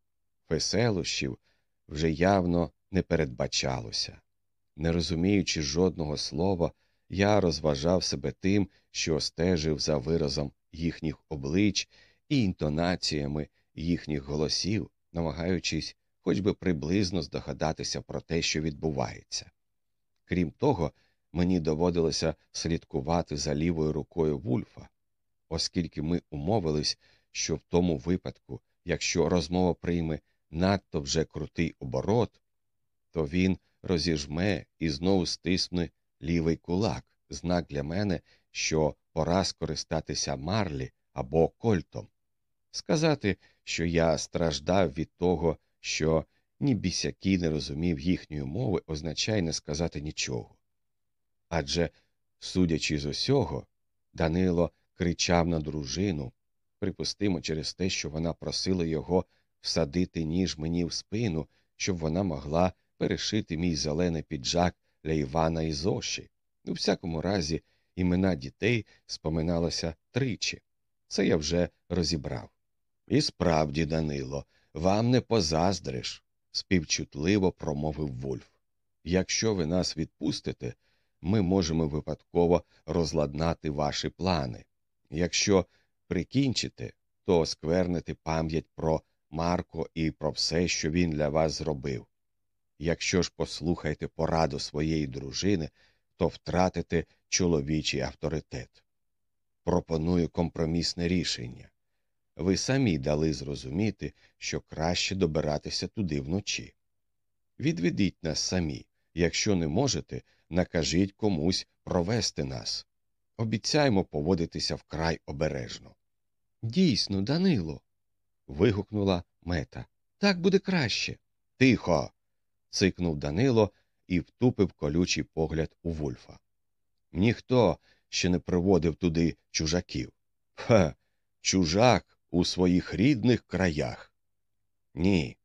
[SPEAKER 2] веселощів вже явно не передбачалося. Не розуміючи жодного слова, я розважав себе тим, що стежив за виразом їхніх облич і інтонаціями їхніх голосів, намагаючись хоч би приблизно здогадатися про те, що відбувається. Крім того, мені доводилося слідкувати за лівою рукою Вульфа, оскільки ми умовились, що в тому випадку, якщо розмова прийме надто вже крутий оборот, то він розіжме і знову стисне лівий кулак, знак для мене, що пора скористатися марлі або кольтом. Сказати, що я страждав від того, що ні бісяки не розумів їхньої мови, означає не сказати нічого. Адже, судячи з усього, Данило кричав на дружину, припустимо, через те, що вона просила його всадити ніж мені в спину, щоб вона могла перешити мій зелений піджак для Івана і Зоші. У всякому разі, імена дітей споминалося тричі. Це я вже розібрав. І справді, Данило, вам не позаздриш, співчутливо промовив Вульф. Якщо ви нас відпустите, ми можемо випадково розладнати ваші плани. Якщо прикінчите, то сквернете пам'ять про Марко і про все, що він для вас зробив. Якщо ж послухаєте пораду своєї дружини, то втратите чоловічий авторитет. Пропоную компромісне рішення. Ви самі дали зрозуміти, що краще добиратися туди вночі. Відведіть нас самі, якщо не можете, накажіть комусь провести нас. Обіцяємо поводитися вкрай обережно. Дійсно, Данило. вигукнула мета. Так буде краще. Тихо. Цикнув Данило і втупив колючий погляд у Вульфа. Ніхто ще не приводив туди чужаків. Ха, чужак у своїх рідних краях. Ні.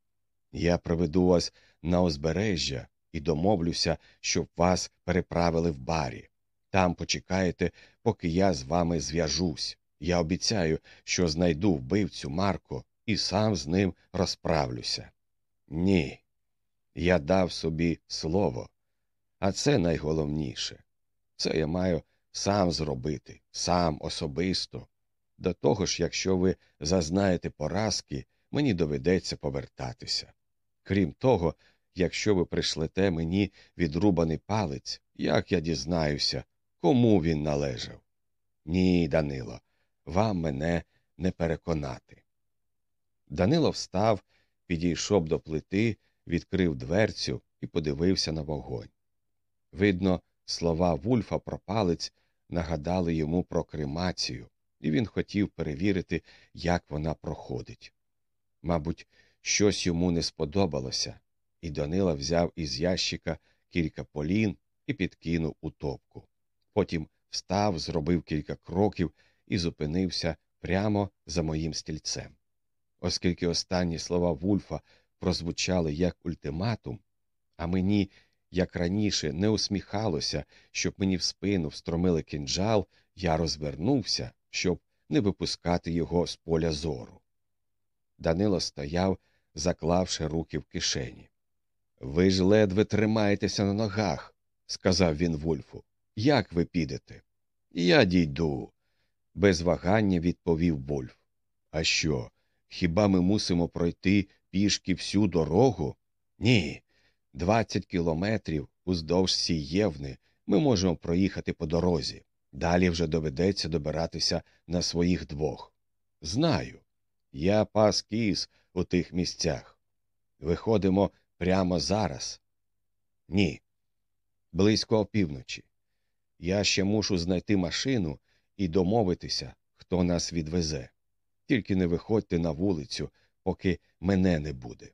[SPEAKER 2] Я приведу вас на узбережжя і домовлюся, щоб вас переправили в барі. Там почекаєте, поки я з вами зв'яжусь. Я обіцяю, що знайду вбивцю Марко і сам з ним розправлюся. Ні. Я дав собі слово, а це найголовніше. Це я маю сам зробити, сам особисто. До того ж, якщо ви зазнаєте поразки, мені доведеться повертатися. Крім того, якщо ви пришлете мені відрубаний палець, як я дізнаюся, кому він належав. Ні, Данило, вам мене не переконати. Данило встав, підійшов до плити, відкрив дверцю і подивився на вогонь. Видно, слова Вульфа про палець нагадали йому про кремацію, і він хотів перевірити, як вона проходить. Мабуть, щось йому не сподобалося, і Данила взяв із ящика кілька полін і підкинув у топку. Потім встав, зробив кілька кроків і зупинився прямо за моїм стільцем. Оскільки останні слова Вульфа прозвучали як ультиматум, а мені, як раніше, не усміхалося, щоб мені в спину встромили кинджал, я розвернувся, щоб не випускати його з поля зору. Данило стояв, заклавши руки в кишені. Ви ж ледве тримаєтеся на ногах, сказав він Вульфу. Як ви підете? Я дійду, без вагання відповів Вольф. А що? Хіба ми мусимо пройти пішки всю дорогу? Ні. Двадцять кілометрів уздовж Сієвни ми можемо проїхати по дорозі. Далі вже доведеться добиратися на своїх двох. Знаю. Я пас кіз у тих місцях. Виходимо прямо зараз. Ні. Близько опівночі. Я ще мушу знайти машину і домовитися, хто нас відвезе. Тільки не виходьте на вулицю, поки мене не буде.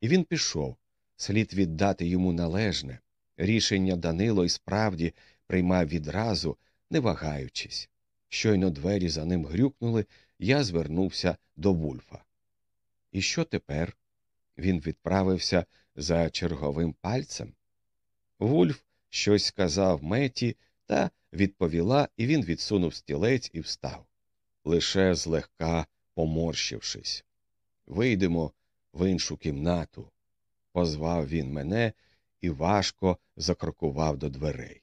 [SPEAKER 2] І він пішов. Слід віддати йому належне. Рішення Данило і справді приймав відразу, не вагаючись. Щойно двері за ним грюкнули, я звернувся до Вульфа. І що тепер? Він відправився за черговим пальцем. Вульф щось сказав меті та відповіла, і він відсунув стілець і встав, лише злегка поморщившись. Вийдемо в іншу кімнату. Позвав він мене і важко закрокував до дверей.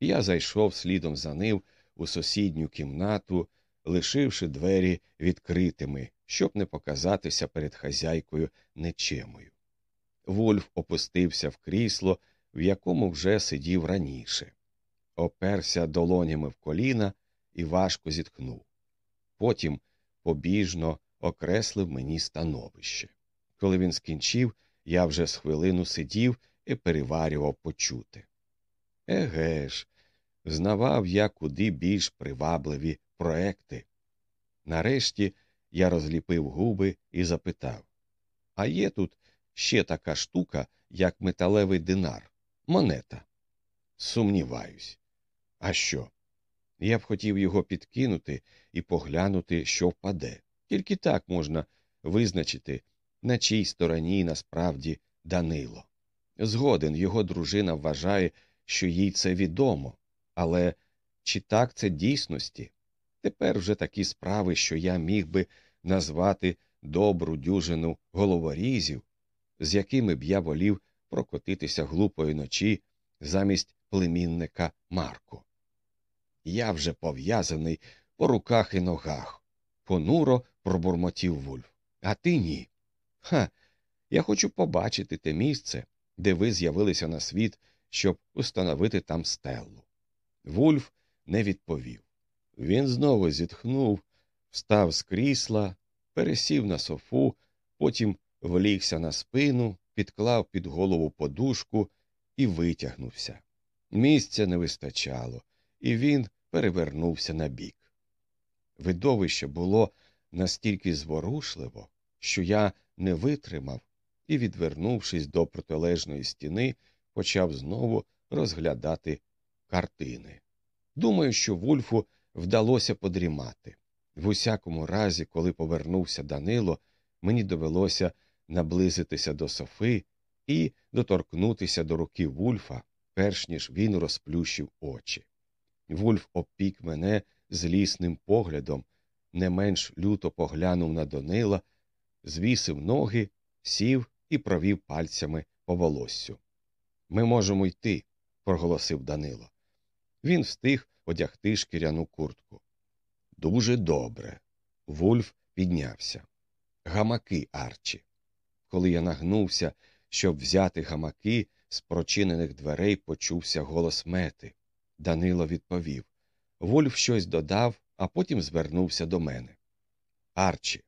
[SPEAKER 2] Я зайшов слідом за ним у сусідню кімнату, лишивши двері відкритими, щоб не показатися перед хазяйкою нечемою. Вульф опустився в крісло, в якому вже сидів раніше, оперся долонями в коліна і важко зітхнув. Потім побіжно окреслив мені становище. Коли він скінчив, я вже з хвилину сидів і переварював почути. Еге ж, знавав я куди більш привабливі проекти. Нарешті я розліпив губи і запитав А є тут ще така штука, як металевий динар, монета? Сумніваюсь. А що? Я б хотів його підкинути і поглянути, що впаде. Тільки так можна визначити, на чій стороні насправді Данило. Згоден його дружина вважає, що їй це відомо, але чи так це дійсності? Тепер вже такі справи, що я міг би назвати добру дюжину головорізів, з якими б я волів прокотитися глупої ночі замість племінника Марко. Я вже пов'язаний по руках і ногах, понуро пробурмотів Вульф. А ти ні. Ха. Я хочу побачити те місце, де ви з'явилися на світ, щоб установити там стеллу. Вульф не відповів. Він знову зітхнув, встав з крісла, пересів на софу, потім влігся на спину, підклав під голову подушку і витягнувся. Місця не вистачало, і він перевернувся на бік. Видовище було настільки зворушливо, що я не витримав і, відвернувшись до протилежної стіни, почав знову розглядати картини. Думаю, що Вульфу вдалося подрімати. В усякому разі, коли повернувся Данило, мені довелося наблизитися до Софи і доторкнутися до руки Вульфа, перш ніж він розплющив очі. Вульф опік мене злісним поглядом, не менш люто поглянув на Данила, звісив ноги, сів і провів пальцями по волоссю. Ми можемо йти, проголосив Данило. Він встиг одягти шкіряну куртку. Дуже добре. Вульф піднявся. Гамаки, Арчі. Коли я нагнувся, щоб взяти гамаки, з прочинених дверей почувся голос мети. Данило відповів. Вульф щось додав, а потім звернувся до мене. Арчі.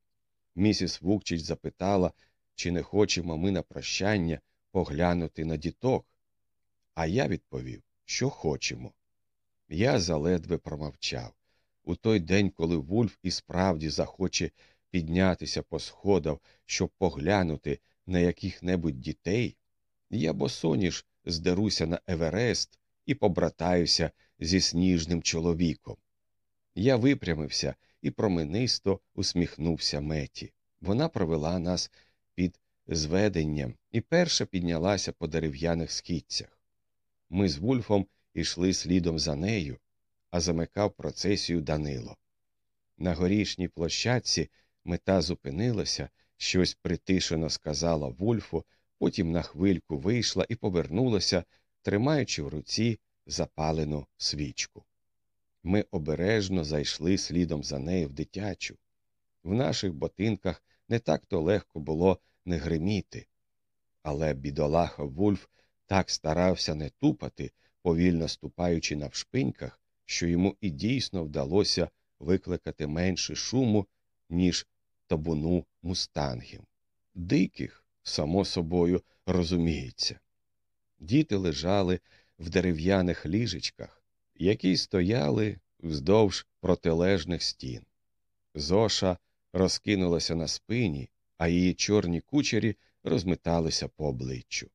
[SPEAKER 2] Місіс Вукчич запитала, чи не хочемо ми на прощання поглянути на діток. А я відповів, що хочемо. Я заледве промовчав. У той день, коли Вульф і справді захоче піднятися по сходах, щоб поглянути на яких-небудь дітей, я босоніж здеруся на Еверест і побратаюся зі сніжним чоловіком. Я випрямився і променисто усміхнувся меті. Вона провела нас під зведенням і перша піднялася по дерев'яних східцях. Ми з Вульфом ішли слідом за нею, а замикав процесію Данило. На горішній площадці мета зупинилася, щось притишено сказала Вульфу, потім на хвильку вийшла і повернулася, тримаючи в руці запалену свічку. Ми обережно зайшли слідом за нею в дитячу. В наших ботинках не так то легко було не гриміти. Але бідолаха Вульф так старався не тупати, повільно ступаючи на вшпиньках, що йому і дійсно вдалося викликати менше шуму, ніж табуну мустангів. Диких, само собою, розуміється. Діти лежали в дерев'яних ліжечках, які стояли вздовж протилежних стін. Зоша розкинулася на спині, а її чорні кучері розметалися по обличчю.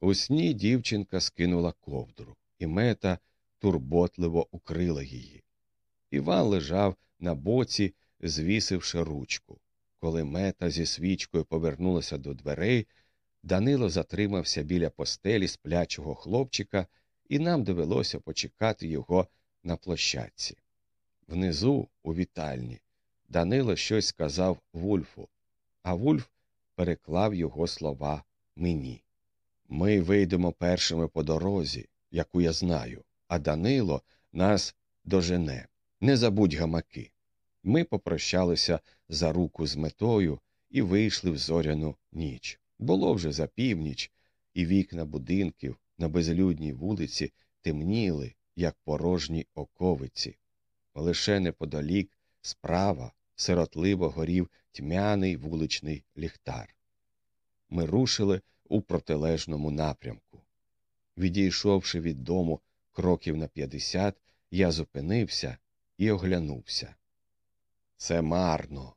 [SPEAKER 2] У сні дівчинка скинула ковдру, і мета турботливо укрила її. Іван лежав на боці, звісивши ручку. Коли мета зі свічкою повернулася до дверей, Данило затримався біля постелі сплячого хлопчика, і нам довелося почекати його на площадці. Внизу, у вітальні, Данило щось сказав Вульфу, а Вульф переклав його слова мені. Ми вийдемо першими по дорозі, яку я знаю, а Данило нас дожене. Не забудь гамаки. Ми попрощалися за руку з метою і вийшли в зоряну ніч. Було вже за північ, і вікна будинків на безлюдній вулиці темніли, як порожні оковиці. Лише неподалік, справа, сиротливо горів тьмяний вуличний ліхтар. Ми рушили у протилежному напрямку. Відійшовши від дому кроків на п'ятдесят, я зупинився і оглянувся. Це марно,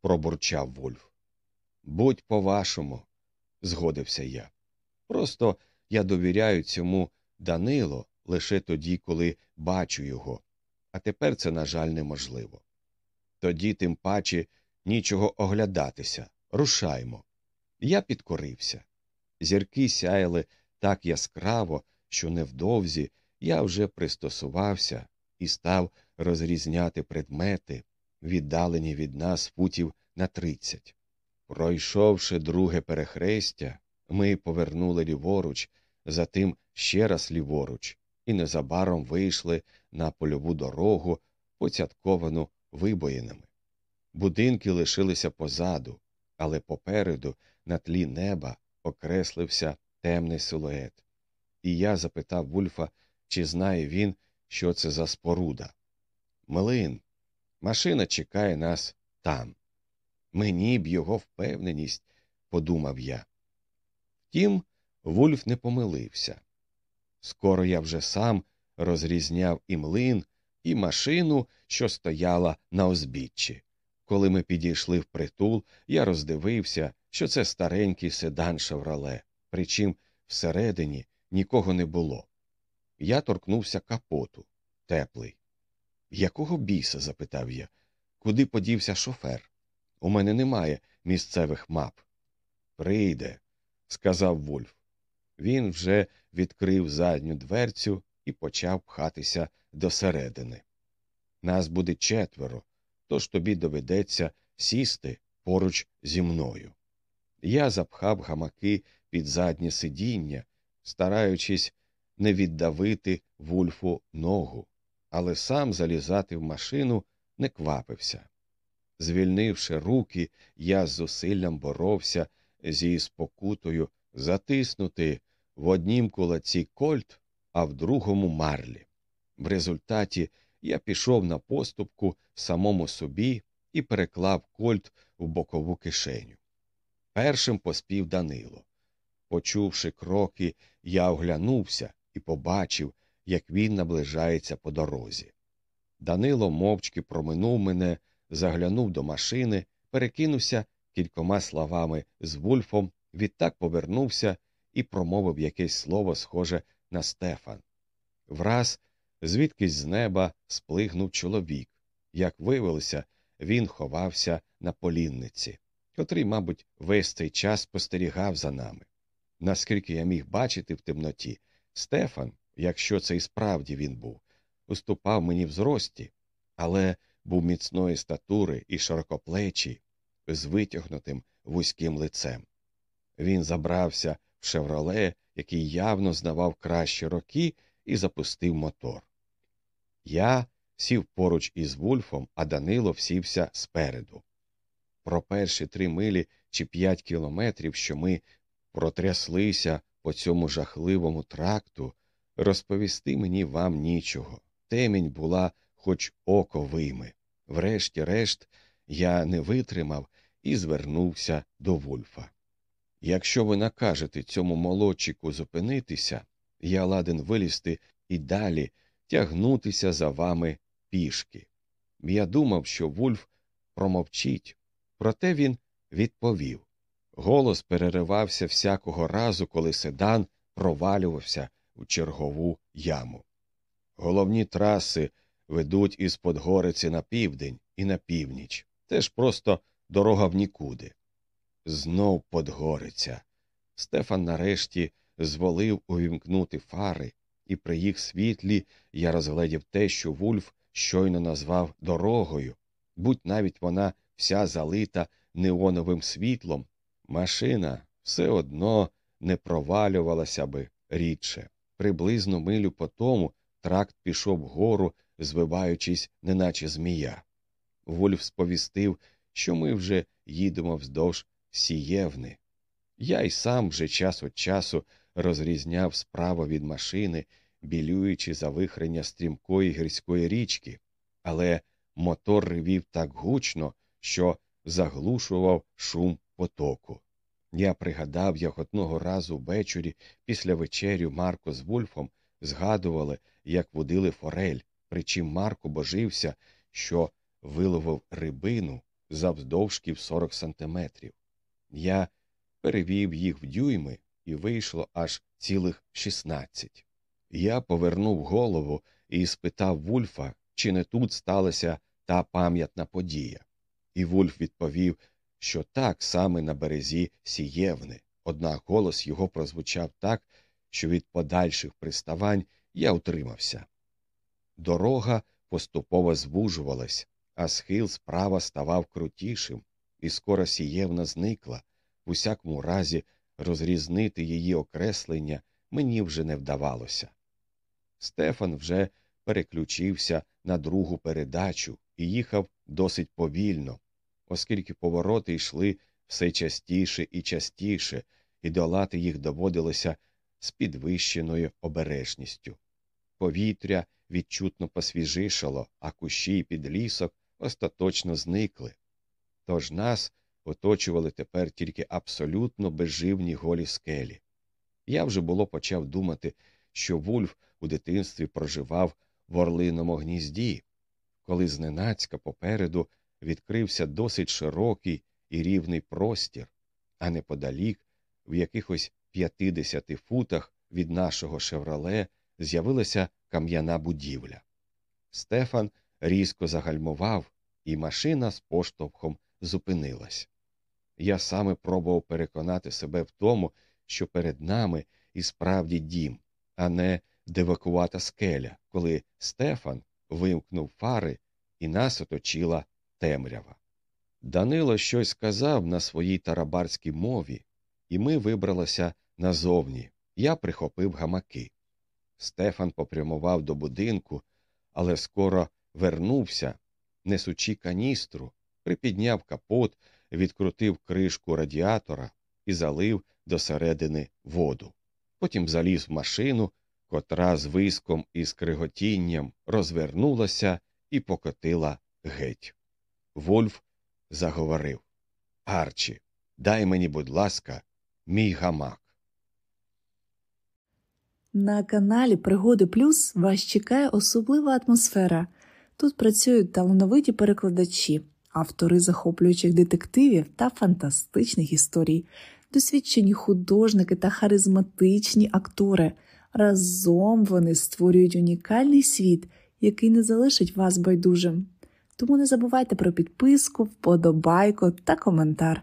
[SPEAKER 2] пробурчав Вольф. Будь по вашому, згодився я. Просто я довіряю цьому Данило лише тоді, коли бачу його, а тепер це, на жаль, неможливо. Тоді, тим паче, нічого оглядатися, рушаймо. Я підкорився. Зірки сяяли так яскраво, що невдовзі я вже пристосувався і став розрізняти предмети, віддалені від нас футів на тридцять. Пройшовши друге перехрестя, ми повернули ліворуч, затим ще раз ліворуч, і незабаром вийшли на польову дорогу, поцятковану вибоїнами. Будинки лишилися позаду, але попереду, на тлі неба, окреслився темний силует. І я запитав Вульфа, чи знає він, що це за споруда. Млин, машина чекає нас там. Мені б його впевненість, подумав я. Втім, Вульф не помилився. Скоро я вже сам розрізняв і млин, і машину, що стояла на озбіччі. Коли ми підійшли в притул, я роздивився, що це старенький седан шевроле, причим всередині нікого не було. Я торкнувся капоту, теплий. Якого біса? запитав я. Куди подівся шофер? У мене немає місцевих мап. Прийде, сказав Вульф. Він вже відкрив задню дверцю і почав пхатися досередини. Нас буде четверо, тож тобі доведеться сісти поруч зі мною. Я запхав гамаки під заднє сидіння, стараючись не віддавити вульфу ногу, але сам залізати в машину не квапився. Звільнивши руки, я з зусиллям боровся зі спокутою затиснути в однім кулаці кольт, а в другому марлі. В результаті я пішов на поступку самому собі і переклав кольт в бокову кишеню. Першим поспів Данило. Почувши кроки, я оглянувся і побачив, як він наближається по дорозі. Данило мовчки проминув мене, заглянув до машини, перекинувся кількома словами з Вульфом, відтак повернувся і промовив якесь слово, схоже на Стефан. Враз, звідкись з неба, сплигнув чоловік. Як виявилося, він ховався на полінниці, котрий, мабуть, весь цей час спостерігав за нами. Наскільки я міг бачити в темноті, Стефан, якщо це і справді він був, уступав мені в зрості, але був міцної статури і широкоплечий, з витягнутим вузьким лицем. Він забрався шевроле, який явно знавав кращі роки, і запустив мотор. Я сів поруч із Вульфом, а Данило всівся спереду. Про перші три милі чи п'ять кілометрів, що ми протряслися по цьому жахливому тракту, розповісти мені вам нічого. Темінь була хоч око вийме. Врешті-решт, я не витримав і звернувся до Вульфа. Якщо ви накажете цьому молодчику зупинитися, я ладен вилізти і далі тягнутися за вами пішки. Я думав, що Вульф промовчить, проте він відповів. Голос переривався всякого разу, коли седан провалювався у чергову яму. Головні траси ведуть із Подгориці на південь і на північ. Теж просто дорога в нікуди. Знов Подгориця. Стефан нарешті зволив увімкнути фари, і при їх світлі я розгледів те, що Вульф щойно назвав дорогою, будь навіть вона вся залита неоновим світлом, машина все одно не провалювалася би рідше. Приблизно милю по тому тракт пішов вгору, звиваючись, неначе змія. Вульф сповістив, що ми вже їдемо вздовж сієвни. Я й сам вже час від часу розрізняв справа від машини, білюючи завихрення стрімкої гірської річки, але мотор ревів так гучно, що заглушував шум потоку. Я пригадав, як одного разу ввечері після вечерю Марко з Вульфом згадували, як водили форель, причим Марко божився, що виловив рибину завдовжки в 40 сантиметрів. Я перевів їх в дюйми і вийшло аж цілих 16. Я повернув голову і спитав Вульфа, чи не тут сталася та пам'ятна подія. І Вульф відповів, що так саме на березі сієвни, однак голос його прозвучав так, що від подальших приставань я утримався. Дорога поступово звужувалась, а схил справа ставав крутішим, і скоро сієвна зникла. В усякому разі, розрізнити її окреслення мені вже не вдавалося. Стефан вже переключився на другу передачу і їхав досить повільно, оскільки повороти йшли все частіше і частіше, і долати їх доводилося з підвищеною обережністю. Повітря відчутно посвіжишало, а кущі й підлісок остаточно зникли. Тож нас оточували тепер тільки абсолютно безживні голі скелі. Я вже було почав думати, що Вульф у дитинстві проживав в орлиному гнізді, коли зненацька попереду відкрився досить широкий і рівний простір, а неподалік, в якихось п'ятидесяти футах від нашого шевроле, з'явилася кам'яна будівля. Стефан різко загальмував, і машина з поштовхом зупинилась. Я саме пробував переконати себе в тому, що перед нами і справді дім, а не девакувата скеля, коли Стефан вимкнув фари і нас оточила темрява. Данило щось сказав на своїй тарабарській мові, і ми вибралися назовні. Я прихопив гамаки. Стефан попрямував до будинку, але скоро вернувся, несучи каністру, припідняв капот, відкрутив кришку радіатора і залив до середини воду. Потім заліз в машину, котра з виском і скриготінням розвернулася і покотила геть. Вольф заговорив Арчі, дай мені, будь ласка, мій гамак.
[SPEAKER 1] На каналі Пригоди Плюс вас чекає особлива атмосфера. Тут працюють талановиті перекладачі, автори захоплюючих детективів та фантастичних історій, досвідчені художники та харизматичні актори. Разом вони створюють унікальний світ, який не залишить вас байдужим. Тому не забувайте про підписку, вподобайку та коментар.